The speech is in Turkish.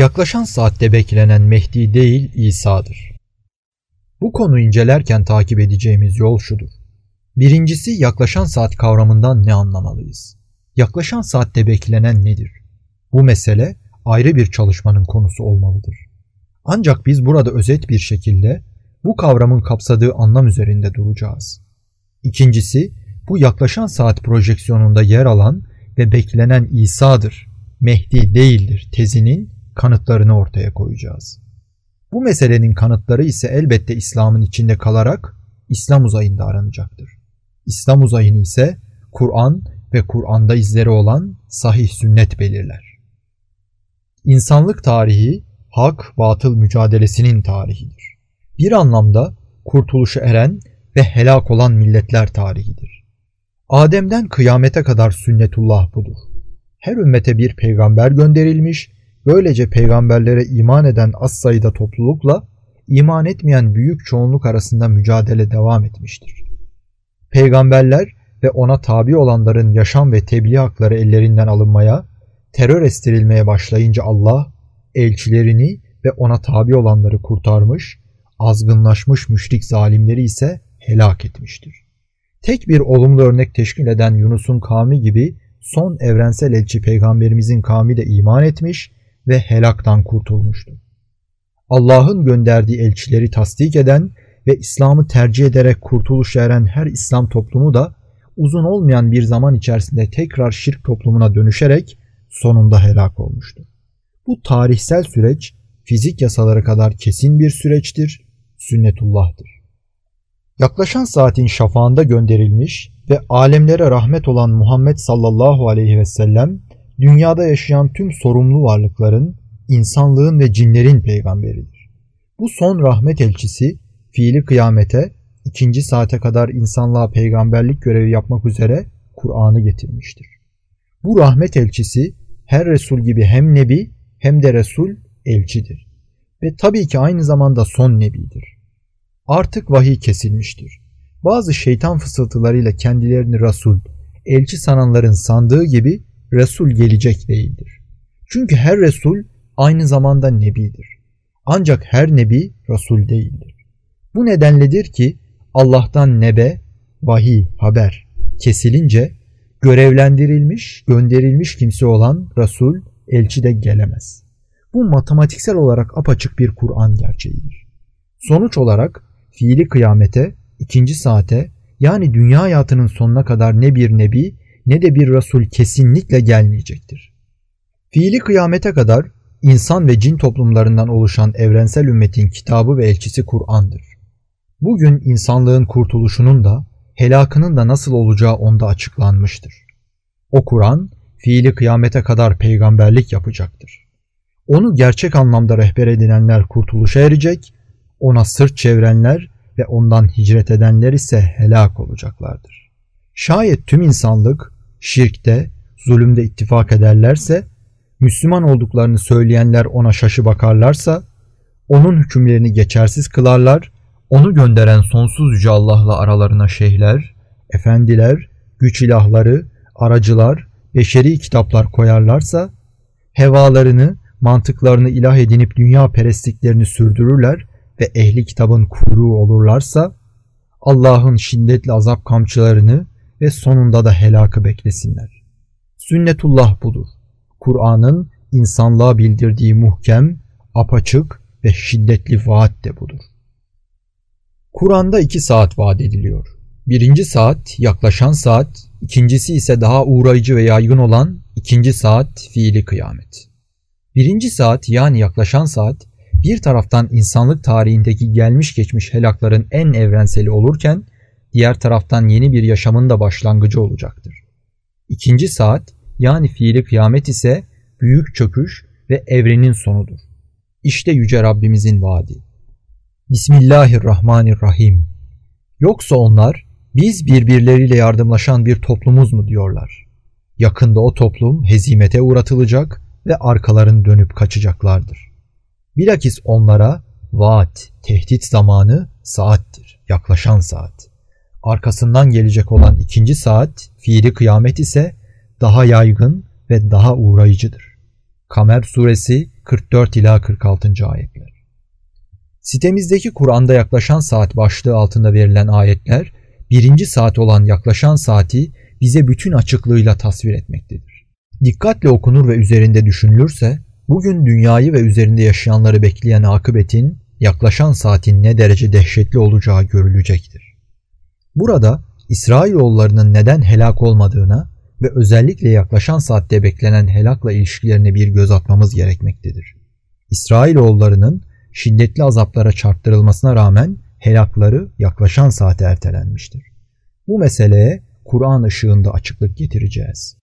Yaklaşan saatte beklenen Mehdi değil İsa'dır. Bu konuyu incelerken takip edeceğimiz yol şudur. Birincisi yaklaşan saat kavramından ne anlamalıyız? Yaklaşan saatte beklenen nedir? Bu mesele ayrı bir çalışmanın konusu olmalıdır. Ancak biz burada özet bir şekilde bu kavramın kapsadığı anlam üzerinde duracağız. İkincisi, bu yaklaşan saat projeksiyonunda yer alan ve beklenen İsa'dır, Mehdi değildir tezinin kanıtlarını ortaya koyacağız. Bu meselenin kanıtları ise elbette İslam'ın içinde kalarak İslam uzayında aranacaktır. İslam uzayını ise Kur'an ve Kur'an'da izleri olan sahih sünnet belirler. İnsanlık tarihi hak batıl mücadelesinin tarihidir. Bir anlamda kurtuluşa eren ve helak olan milletler tarihidir. Adem'den kıyamete kadar sünnetullah budur. Her ümmete bir peygamber gönderilmiş, böylece peygamberlere iman eden az sayıda toplulukla iman etmeyen büyük çoğunluk arasında mücadele devam etmiştir. Peygamberler ve ona tabi olanların yaşam ve tebliğ hakları ellerinden alınmaya, terör estirilmeye başlayınca Allah elçilerini ve ona tabi olanları kurtarmış, azgınlaşmış müşrik zalimleri ise helak etmiştir. Tek bir olumlu örnek teşkil eden Yunus'un kavmi gibi son evrensel elçi peygamberimizin kavmi de iman etmiş ve helaktan kurtulmuştu. Allah'ın gönderdiği elçileri tasdik eden ve İslam'ı tercih ederek kurtuluş eren her İslam toplumu da uzun olmayan bir zaman içerisinde tekrar şirk toplumuna dönüşerek sonunda helak olmuştu. Bu tarihsel süreç fizik yasaları kadar kesin bir süreçtir, sünnetullah'tır. Yaklaşan saatin şafağında gönderilmiş ve alemlere rahmet olan Muhammed sallallahu aleyhi ve sellem dünyada yaşayan tüm sorumlu varlıkların, insanlığın ve cinlerin peygamberidir. Bu son rahmet elçisi fiili kıyamete ikinci saate kadar insanlığa peygamberlik görevi yapmak üzere Kur'an'ı getirmiştir. Bu rahmet elçisi her Resul gibi hem Nebi hem de Resul elçidir. Ve tabii ki aynı zamanda son Nebidir. Artık vahiy kesilmiştir. Bazı şeytan fısıltılarıyla kendilerini Resul, elçi sananların sandığı gibi Resul gelecek değildir. Çünkü her Resul aynı zamanda Nebidir. Ancak her Nebi Resul değildir. Bu nedenledir ki Allah'tan nebe, vahiy, haber kesilince görevlendirilmiş, gönderilmiş kimse olan Resul, elçi de gelemez. Bu matematiksel olarak apaçık bir Kur'an gerçeğidir. Sonuç olarak fiili kıyamete, ikinci saate yani dünya hayatının sonuna kadar ne bir nebi ne de bir Resul kesinlikle gelmeyecektir. Fiili kıyamete kadar insan ve cin toplumlarından oluşan evrensel ümmetin kitabı ve elçisi Kur'an'dır. Bugün insanlığın kurtuluşunun da helakının da nasıl olacağı onda açıklanmıştır. O Kur'an fiili kıyamete kadar peygamberlik yapacaktır. Onu gerçek anlamda rehber edinenler kurtuluşa erecek, ona sırt çevirenler ve ondan hicret edenler ise helak olacaklardır. Şayet tüm insanlık şirkte, zulümde ittifak ederlerse, Müslüman olduklarını söyleyenler ona şaşı bakarlarsa, onun hükümlerini geçersiz kılarlar, onu gönderen sonsuz yüce Allah'la aralarına şeyhler, efendiler, güç ilahları, aracılar, beşeri kitaplar koyarlarsa, hevalarını, mantıklarını ilah edinip dünya perestliklerini sürdürürler ve ehli kitabın kuyruğu olurlarsa, Allah'ın şiddetli azap kamçılarını ve sonunda da helakı beklesinler. Sünnetullah budur. Kur'an'ın insanlığa bildirdiği muhkem, apaçık ve şiddetli vaat de budur. Kur'an'da iki saat vaat ediliyor. Birinci saat yaklaşan saat, ikincisi ise daha uğrayıcı ve yaygın olan ikinci saat fiili kıyamet. Birinci saat yani yaklaşan saat bir taraftan insanlık tarihindeki gelmiş geçmiş helakların en evrenseli olurken diğer taraftan yeni bir yaşamın da başlangıcı olacaktır. İkinci saat yani fiili kıyamet ise büyük çöküş ve evrenin sonudur. İşte Yüce Rabbimizin vaadi. Bismillahirrahmanirrahim. Yoksa onlar biz birbirleriyle yardımlaşan bir toplumuz mu diyorlar. Yakında o toplum hezimete uğratılacak ve arkalarını dönüp kaçacaklardır. Bilakis onlara vaat, tehdit zamanı saattir, yaklaşan saat. Arkasından gelecek olan ikinci saat, fiili kıyamet ise daha yaygın ve daha uğrayıcıdır. Kamer suresi 44 ila 46. ayetler. Sitemizdeki Kur'an'da yaklaşan saat başlığı altında verilen ayetler birinci saat olan yaklaşan saati bize bütün açıklığıyla tasvir etmektedir. Dikkatle okunur ve üzerinde düşünülürse bugün dünyayı ve üzerinde yaşayanları bekleyen akıbetin yaklaşan saatin ne derece dehşetli olacağı görülecektir. Burada İsrailoğullarının neden helak olmadığına ve özellikle yaklaşan saatte beklenen helakla ilişkilerine bir göz atmamız gerekmektedir. İsrailoğullarının şiddetli azaplara çarptırılmasına rağmen helakları yaklaşan saate ertelenmiştir. Bu meseleye Kur'an ışığında açıklık getireceğiz.